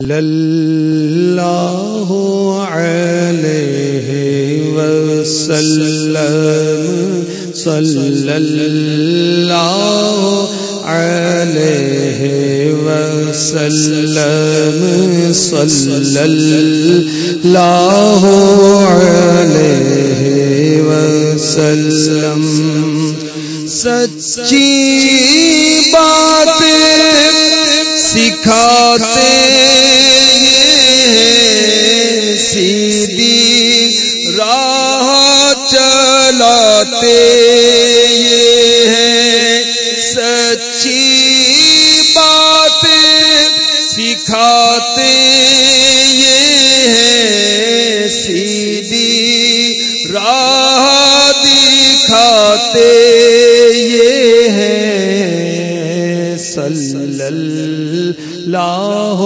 اللہ علیہ وسلم صلی اللہ علیہ وسلم صلی اللہ علیہ وسلم سچی سکھاتے یہ ہے سیدھی راہ دکھاتے یہ ہے صلی اللہ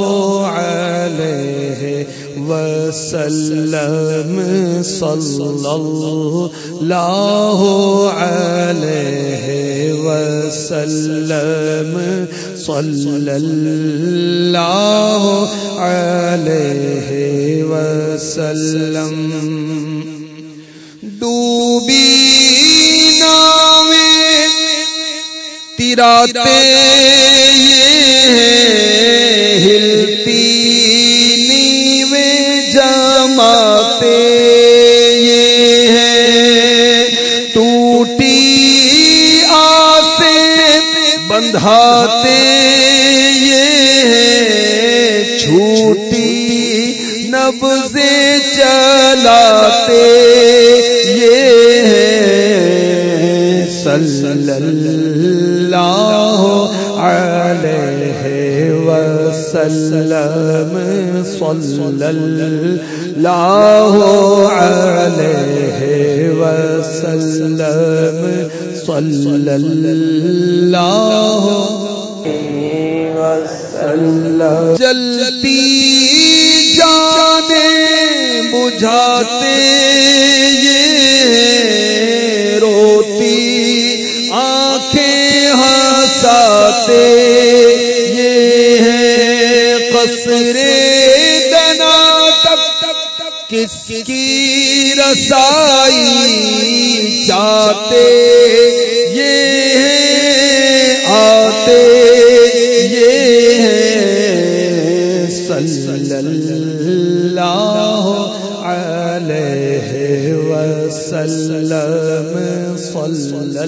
علیہ وسلم صلی اللہ علیہ وسلم. صلی اللہ علیہ وسلم. ڈوبی ناویں تیراتے ہلتی بندھاتے یہ ہے چھوٹی نبزیں چلاتے یہ ہے صلی اللہ علیہ وسلم صلی اللہ علیہ وسلم صلی اللہ وسلم جلتی جانے بجھاتے یہ روتی آنکھیں ہنساتے یہ ہے قصرے دنا تک کس کی رسائی چاہتے وسلم صلی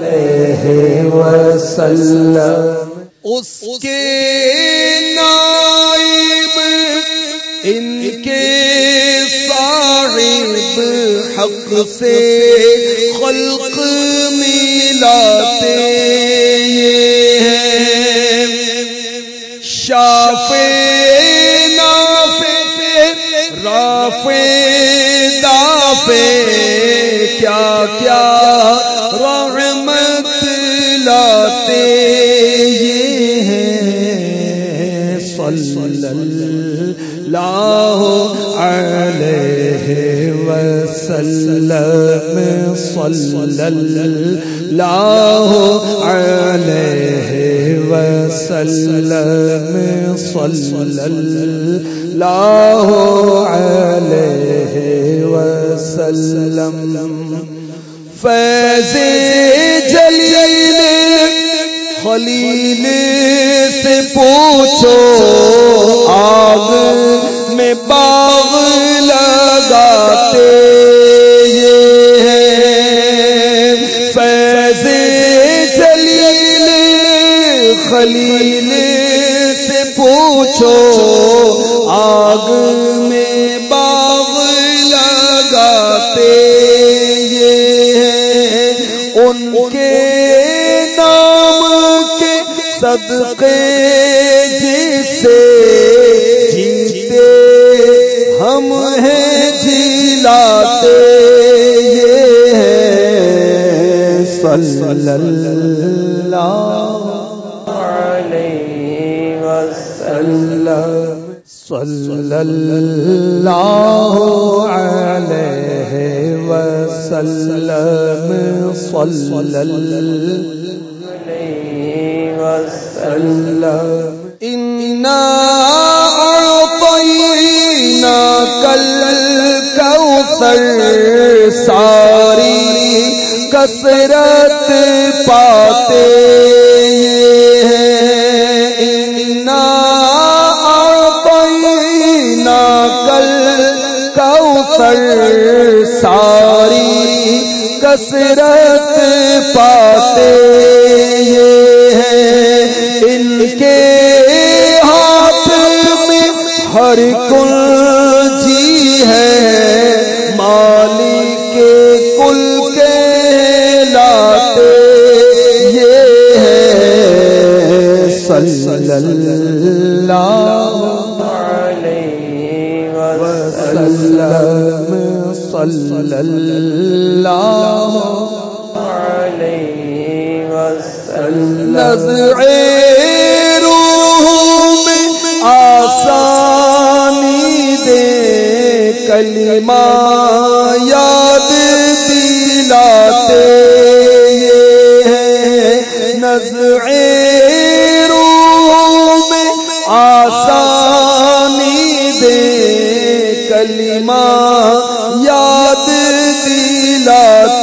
علیہ وسلم. اس کے نائب، ان کے صاحب حق سے خلق ملاتے یہ ہیں۔ شافے نافے رافے دافے کیا کیا رحمت لاتے یہ ہیں صلی اللہ علیہ وسلم صلی اللہ علیہ وسلم صلی اللہ علیہ وسلم. فیض جلیل خلیل سے پوچھو آگ میں باغ پوچھو، آگ میں باغ لگاتے یہ ہے ان کے نام کے صدقے جسے جیتے ہم ہیں جلاتے یہ ہے صلی اللہ وسلم صلی اللہ علیہ وسلم. صلی اللہ وسلم ساری کثرت پاتے کوثر ساری کثرت پاتے ہیں۔ ان کے ہاتھ میں ہر کل جی ہے۔ مالی کے کل کے لاتے یہ ہے صلی اللہ علیہ وسلم۔ صلی اللہ علیہ وسلم نظر روح میں آسانی دے کلمہ یاد دلاتے یہ ہے نظر روح میں آسانی دے کلمہ یاد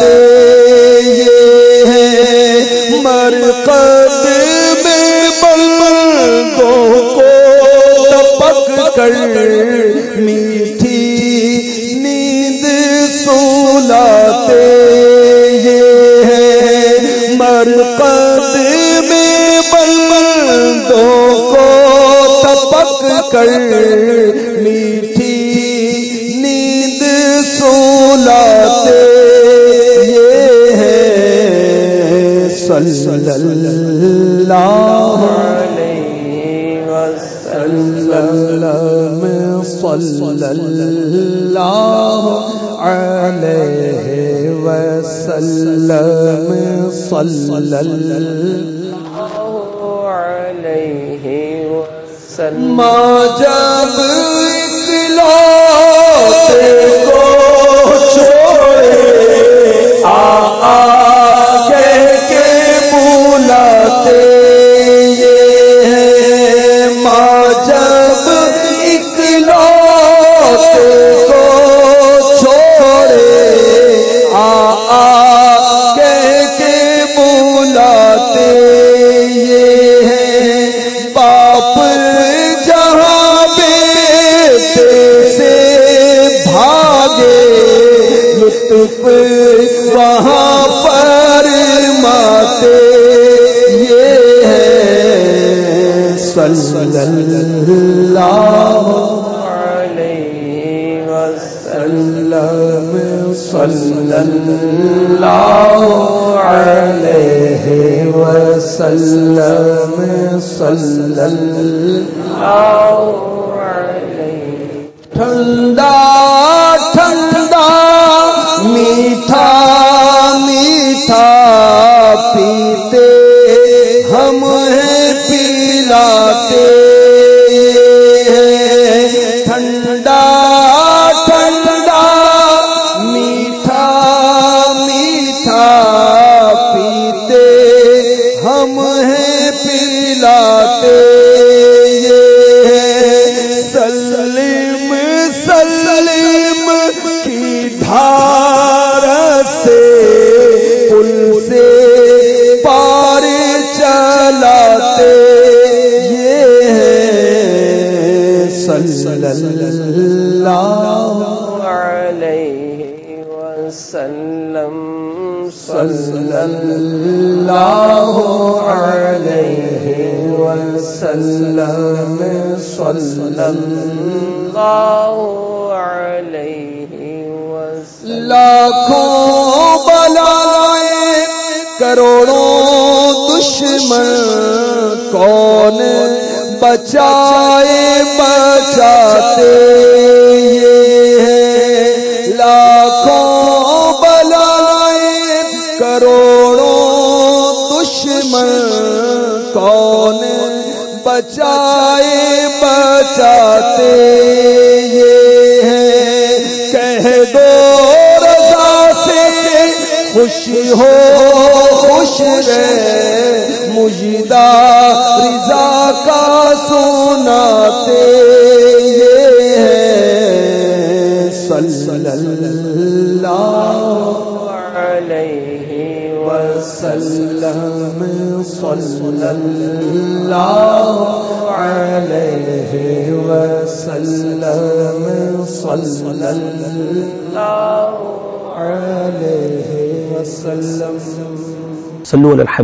یہ ہے مرکز میں بلندوں کو ٹپک کر میٹھی نیند سولاتے یہ ہے مرکز میں بلندوں کو ٹپک کر میٹھی نیند سولاتے صلی اللہ علیہ وسلم. صلی اللہ علیہ وسلم صلی اللہ علیہ وسلم ماں جب اکلوتے کو چھوڑے آ بھاگے لطف وہاں پر ماتے یہ ہے صلی اللہ علیہ وسلم صلی اللہ علیہ وسلم صلی اللہ علیہ ٹھنڈا ہم ہیں پلاتے صلی اللہ علیہ وسلم صلی اللہ علیہ وسلم۔ لاکھوں بلائیں کروڑوں دشمن، کون بچائے، بچاتے؟ وسلم صلی اللہ علیہ وسلم صلی اللہ علیہ وسلم صلو علی الحبيب